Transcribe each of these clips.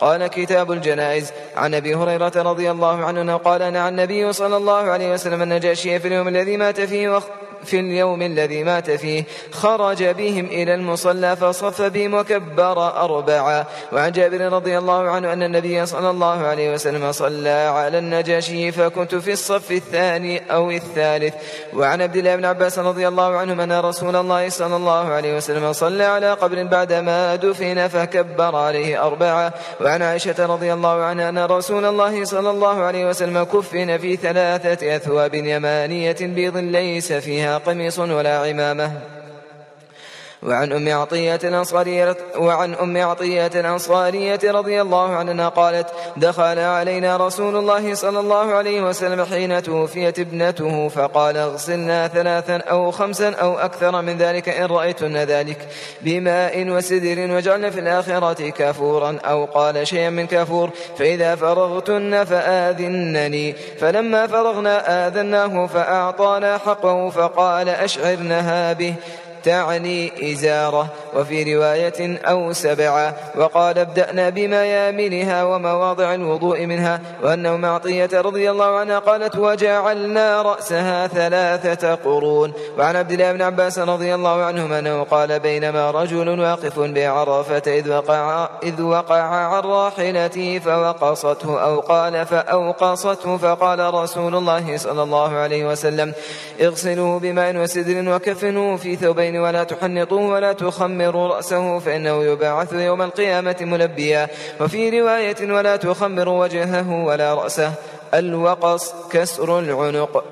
قال كتاب الجنائز عن أبي هريرة رضي الله عنه قال نعى النبي صلى الله عليه وسلم النجاشي في اليوم الذي مات فيه. في اليوم الذي مات فيه خرج بهم إلى المصلى فصف بهم وكبر أربعا وعن جابر رضي الله عنه أن النبي صلى الله عليه وسلم صلى على النجاشي فكنت في الصف الثاني أو الثالث. وعن عبد الله بن عباس رضي الله عنه أن رسول الله صلى الله عليه وسلم صلى على قبر بعدما دفن فكبر عليه أربعا وعن عائشة رضي الله عنها أن رسول الله صلى الله عليه وسلم كفن في ثلاثة أثواب يمانية بيض ليس فيها قميص ولا عمامة. وعن أم عطية الأنصارية وعن أم عطية الأنصارية رضي الله عنها قالت دخل علينا رسول الله صلى الله عليه وسلم حين توفيت ابنته فقال اغسلنا ثلاثا أو خمسا أو أكثر من ذلك إن رأيتن ذلك بماء وسدر وجعلنا في الآخرة كافورا أو قال شيئا من كافور فإذا فرغتن فآذنني فلما فرغنا آذناه فأعطانا حقه فقال أشعرنها به تعني إزارة. وفي رواية أو سبعة وقال ابدأنا بميامنها ومواضع الوضوء منها. وأنه معطية رضي الله عنها قالت وجعلنا رأسها ثلاثة قرون. وعن عبد الله بن عباس رضي الله عنهما أنه قال بينما رجل واقف بعرفة إذ وقع, إذ وقع عن راحلته فوقصته أو قال فأوقصته فقال رسول الله صلى الله عليه وسلم اغسلوه بماء وسدر وكفنوه في ثوبين ولا تحنطوه ولا تخمروا رأسه فإنه يبعث يوم القيامة ملبيا وفي رواية ولا تخمروا وجهه ولا رأسه. الوقص كسر العنق.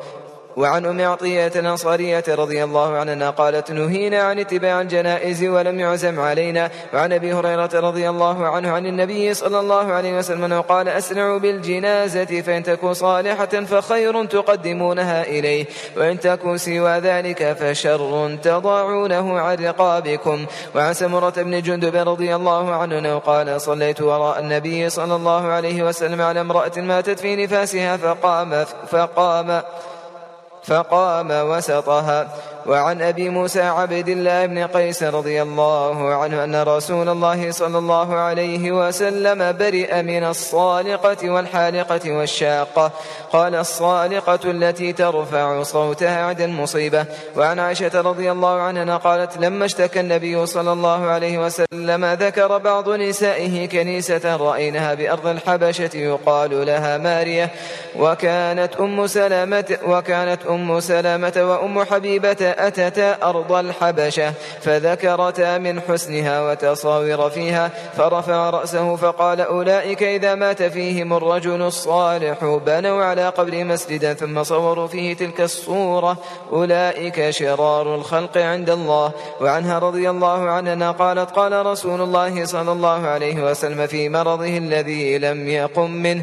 وعن أم عطية الأنصارية رضي الله عنها قالت نهينا عن اتباع الجنائز ولم يعزم علينا. وعن أبي هريرة رضي الله عنه عن النبي صلى الله عليه وسلم أنه قال أسرعوا بالجنازة فإن تكون صالحة فخير تقدمونها إليه وإن تكون سوى ذلك فشر تضعونه عن رقابكم. وعن سمرة بن جندب رضي الله عنه قال صليت وراء النبي صلى الله عليه وسلم على امرأة ماتت في نفاسها فقام فقام فقام وسطها. وعن أبي موسى عبد الله بن قيس رضي الله عنه أن رسول الله صلى الله عليه وسلم برئ من الصالقة والحالقة والشاقة. قال الصالقة التي ترفع صوتها عند المصيبة. وعن عائشة رضي الله عنها قالت لما اشتكى النبي صلى الله عليه وسلم ذكر بعض نسائه كنيسة رأينها بأرض الحبشة يقال لها مارية. وكانت أم سلامة وكانت أم سلامة وأم حبيبة أتتا أرض الحبشة فذكرتا من حسنها وتصاور فيها فرفع رأسه فقال أولئك إذا مات فيهم الرجل الصالح بنوا على قبر مسجدا ثم صوروا فيه تلك الصورة. أولئك شرار الخلق عند الله. وعنها رضي الله عنها قالت قال رسول الله صلى الله عليه وسلم في مرضه الذي لم يقم منه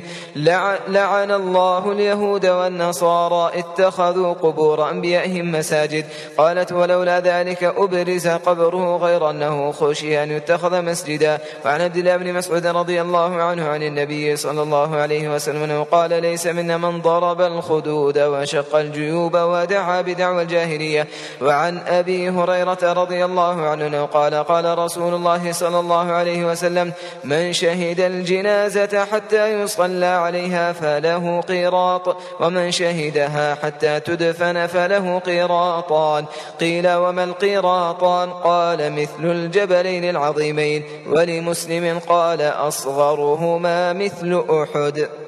لعن الله اليهود والنصارى اتخذوا قبور أنبيائهم مساجد. قالت ولولا ذلك أبرز قبره غير أنه خشي أن يتخذ مسجدا. وعن عبد الله بن مسعود رضي الله عنه عن النبي صلى الله عليه وسلم أنه قال ليس منا من ضرب الخدود وشق الجيوب ودعا بدعوى الجاهلية وعن أبي هريرة رضي الله عنه قال قال رسول الله صلى الله عليه وسلم من شهد الجنازة حتى يصلى عليها فله قيراط ومن شهدها حتى تدفن فله قيراطان قيل وما القيراطان قال مثل الجبلين العظيمين. ولمسلم قال أصغرهما مثل أحد.